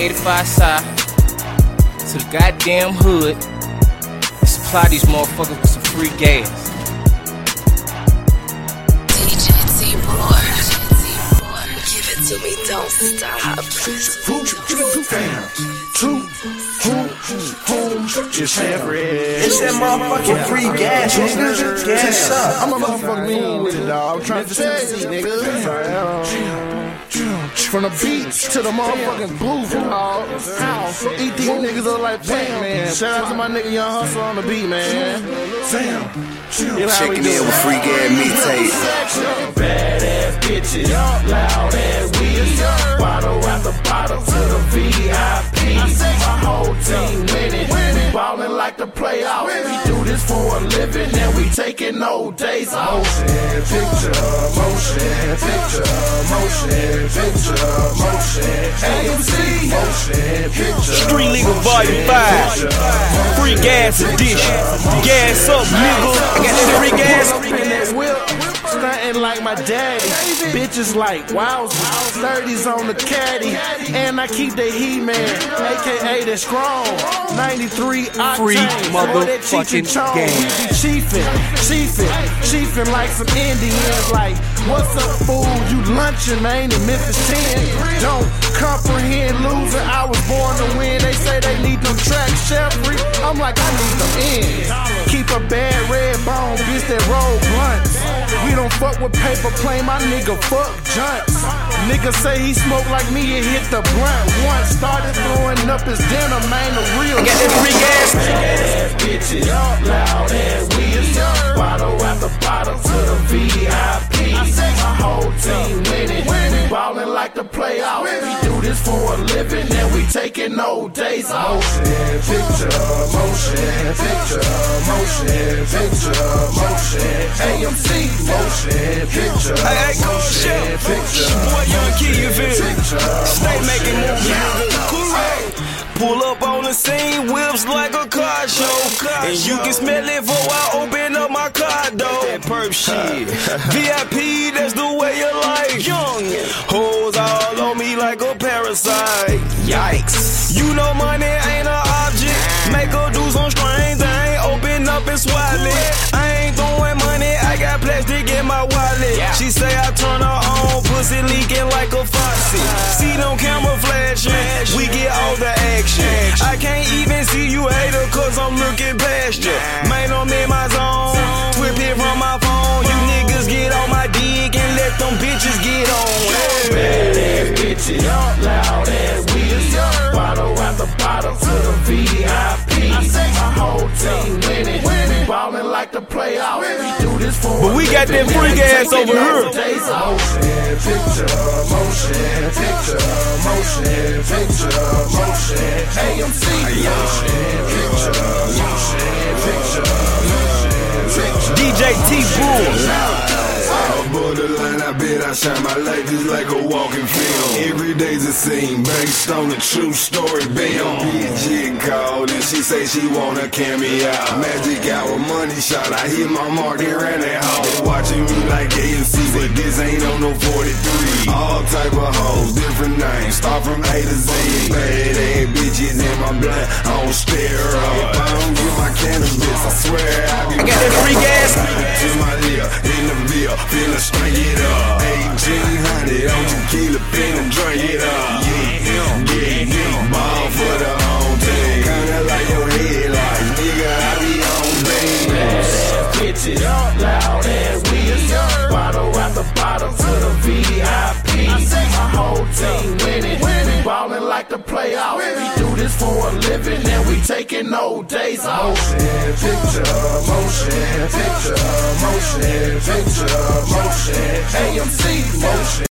85 South to the goddamn hood and supply these motherfuckers with some free gas. DJ T-Boy. Give it to me, don't stop. Two, home, home, just every. It's that motherfucking free gas, nigga. Gas up. I'm a motherfucking mean with it, dog. I'm trying to tell you, nigga. From the beach to the motherfucking booth, dog. Eat these niggas up like Pac-Man. Shout out to my nigga Young Hustle on the beat, man. Sam, Checking in with free gas mixtape. Badass bitches, loud ass weeds. Bottle after bottle to the VIP. My whole team winning. We ballin' like the playoffs. This for a living and we taking no days off. Motion picture, motion picture, motion picture, motion. AMC, motion picture. Street Legal Volume 5. Free gas edition. Gas up, nigga. I got free gas. In that whip, stunting like my daddy. Bitches like wowzers, 30s on the caddy, and I keep the heat man, aka the strong. 93 octane. Free motherfucking game. Chiefin', chiefin', chiefin' like some Indians. Like, what's up, fool? You lunching, man, in Memphis 10. Don't comprehend losing. I was born to win. They say they need them tracks, Jeffrey. I'm like, I need them ends. A bad red bone, bitch that roll blunts. We don't fuck with paper plane, my nigga fuck junts. Nigga say he smoke like me and hit the blunt once. Started throwing up his dinner, man, the real. Got that free gas. Ass bitches, loud ass weeds. Bottle after bottle to the VIP. My whole team winning. We ballin' like the playoffs. Do this for a living and we taking no days off. Motion picture, motion picture, motion picture, motion. AMC, motion picture. Hey, hey, cool shit. motion picture. Boy, young kid, you feel Stay making motion movies, picture. nigga. Correct. Pull up on the scene, whips like a car show. And you can smell it before perp shit. VIP, that's the way you like. Young. Hoes all on me like a parasite. Yikes. You know money ain't an object. Make her do some strange thing. Open up and swallow it. I ain't throwing money, I got plastic in my wallet. She say I turn her on, pussy leaking like a faucet. See them camera flashing, we get all the action. I can't even see you hater, cause I'm looking past you. Let them bitches get on. Hey. Badass bitches, loud ass weeds. Bottle after bottle to the VIP. My whole team winning. We ballin' like the playoffs. We do this for But we got that free gas over here. Motion picture, motion picture, motion picture, motion. AMC, motion picture, motion picture, motion. DJ T. Borderline, I bet I shine my light just like a walking film. Every day's a scene based on a true story. Bam, PG called and she say she wanna cameo. Magic hour money shot, I hit my mark and ran that hole. Watching me like AMC, but this ain't on no 43. All type of hoes, different names, start from A to Z. Bad bitches in my blood, on steroids. If I don't get my cannabis, I swear I be I got that free gas. to my lip, in the bill, finna straight it up. 1800 on tequila, finna drink it up. Yeah, yeah, yeah, ball for the living and we taking no days off. Motion picture, motion picture, motion picture, motion. AMC, motion